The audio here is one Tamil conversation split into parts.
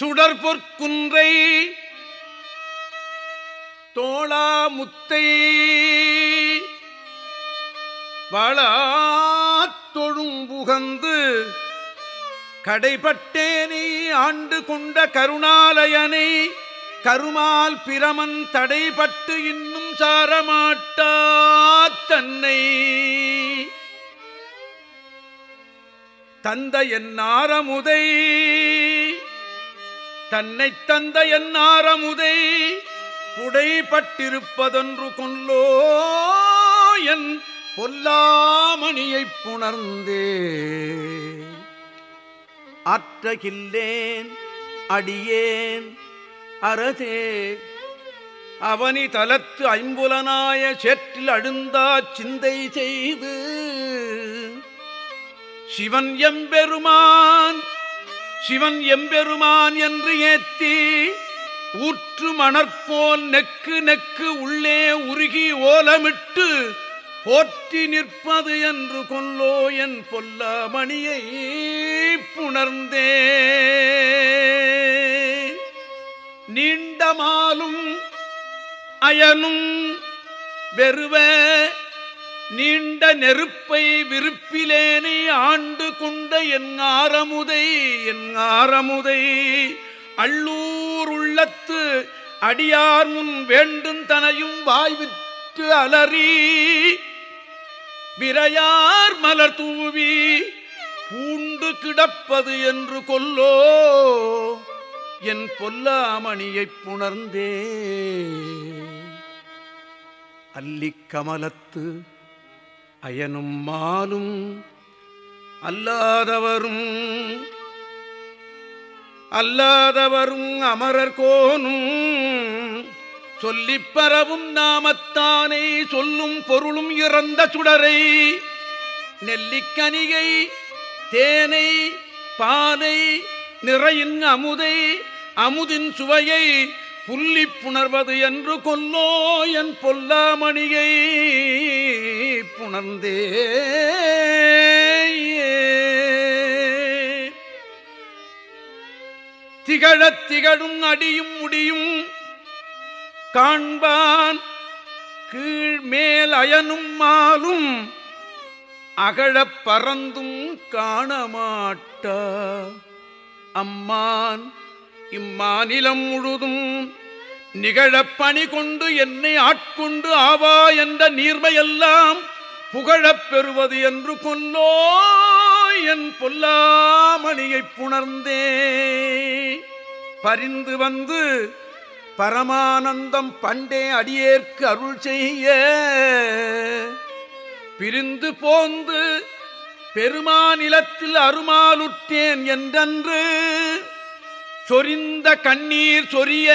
சுடற்பொற்குன்றை தோளா முத்தை வளாத்தொழும்புகந்து கடைபட்டேனே ஆண்டு கொண்ட கருணாலயனை கருமால் பிரமன் தடைபட்டு இன்னும் சாரமாட்டா தன்னை. தந்த என் நாரமுதை தன்னை தந்த என் ஆரமுதை புடைப்பட்டிருப்பதொன்று கொல்லோ என் பொல்லாமணியைப் புணர்ந்தே. அற்றகில்லேன் அடியேன் அறதே. அவனி தலத்து ஐம்புலனாய சேற்றில் அழுந்தா சிந்தை செய்து சிவன் எம்பெருமான் சிவன் எம்பெருமான் என்று ஏத்தி ஊற்று மணற்போல் நெக்கு நெக்கு உள்ளே உருகி ஓலமிட்டு போற்றி நிற்பது என்று கொல்லோ என் பொல்லாமணியை புணர்ந்தே. நீண்டமாலும் அயனும் வெறுவ நீண்ட நெருப்பை விருப்பிலேனே ஆண்டு கொண்ட என் ஆரமுதை என் ஆரமுதை. அள்ளூர் உள்ளத்து அடியார் முன் வேண்டும் தனையும் வாய்விட்டு அலறி விரையார் மலர் தூவி பூண்டு கிடப்பது என்று கொல்லோ. என் பொல்லாமணியைப் புணர்ந்தே. அல்லிக் கமலத்து அயனும் மாலும் அல்லாதவரும் அல்லாதவரும் அமரர் கோனும் சொல்லிப் பரவும் நாமத்தானே சொல்லும் பொருளும் இறந்த சுடரை நெல்லிக்கனிகை தேனை பாலை நிறையின் அமுதை அமுதின் சுவையை புள்ளி புணர்வது என்று கொல்லோ என் பொல்லாமணியை புணர்ந்தே திகழத் திகழும் அடியும் முடியும் காண்பான் கீழ்மேல் அயனும் மாலும் அகழப் பறந்தும் காணமாட்ட. அம்மான் இம்மாநிலம் முழுதும் நிகழப் பணி கொண்டு என்னை ஆட்கொண்டு ஆவா என்ற நீர்மையெல்லாம் புகழப் பெறுவது என்று கொல்லோ என் பொல்லாமணியைப் புணர்ந்தே. பரிந்து வந்து பரமானந்தம் பண்டே அடியேற்கு அருள் செய்ய. பிரிந்து போந்து பெருமாநிலத்தில் அருமாலுற்றேன் என்றன்று சொரிந்த கண்ணீர் சொரிய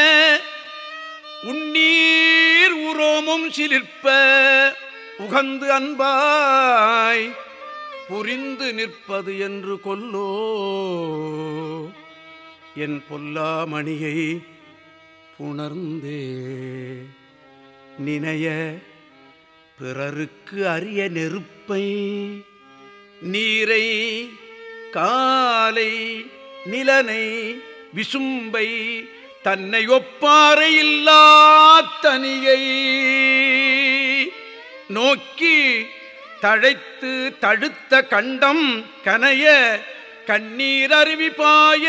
உன்னீர் உரோமும் சிலிர்ப்ப உகந்து அன்பாய் புரிந்து நிற்பது என்று கொல்லோ. என் பொல்லாமணியை புணர்ந்தே நினைய பிறருக்கு அரிய நெருப்பை நீரை காலை நிலனை விசும்பை தன்னை ஒப்பாறை இல்லா தனியை நோக்கி தழைத்து தழுத்த கண்டம் கனைய கண்ணீர் அருவிப்பாய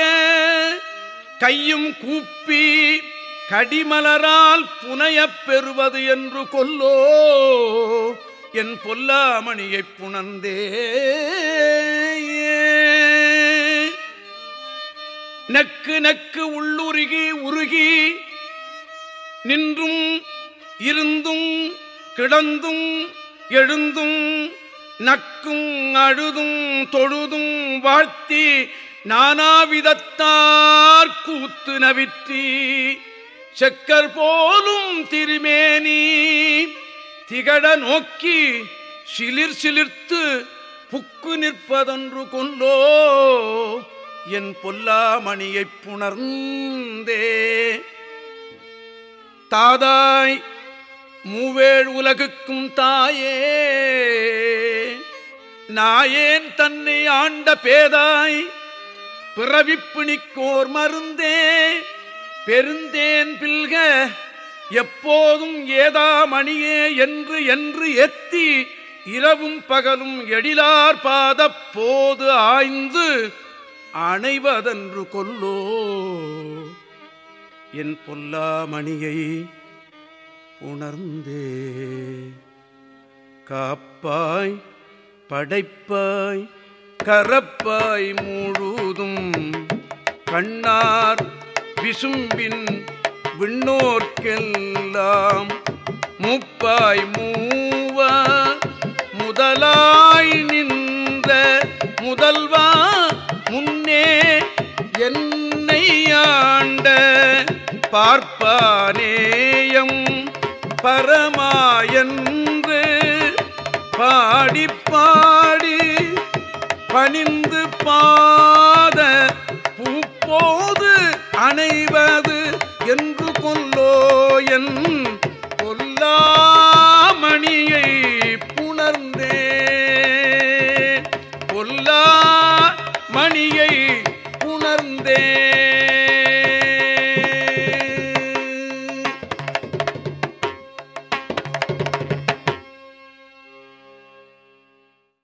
கையும் கூப்பி கடிமலரால் புனையப் பெறுவது என்று கொல்லோ என் பொல்லாமணியைப் புணர்ந்தே நக்கு நக்கு உள்ளுருகி உருகி நின்றும் இருந்தும் கிடந்தும் எழுந்தும் நக்கும் அழுதும் தொழுதும் வாழ்த்தி நானாவிதத்தார் கூத்து நவிற்றி செக்கர் போலும் திருமேனி திகழ நோக்கி சிலிர் சிலிர்த்து புக்கு நிற்பதொன்று கொண்டோ என் பொல்லாமணியைப் புணர்ந்தே. தாதாய் மூவேழ் உலகுக்கும் தாயே. நாயேன் தன்னை ஆண்ட பேதாய் பிறவிப்பிணிக்கோர் மருந்தே. பெருந்தேன் பில்க எப்போதும் ஏதா மணியே என்று என்று எத்தி இரவும் பகலும் எழிலார் பாதப் போது ஆய்ந்து அணைவதன்று கொல்லோ. என் பொல்லாமணியை உணர்ந்தே காப்பாய் படைப்பாய் கரப்பாய் முழுதும் கண்ணார் விசும்பின் விண்ணோர்க்கெல்லாம் முப்பாய் மூ பார்ப்பானேயம் பரமாயன்று பாடி பாடி பணிந்து பாத பூப்போது அணைவது என்று கொல்லோ என் பொல்லாமணியை புணர்ந்தே பொல்லா மணியை புணர்ந்தே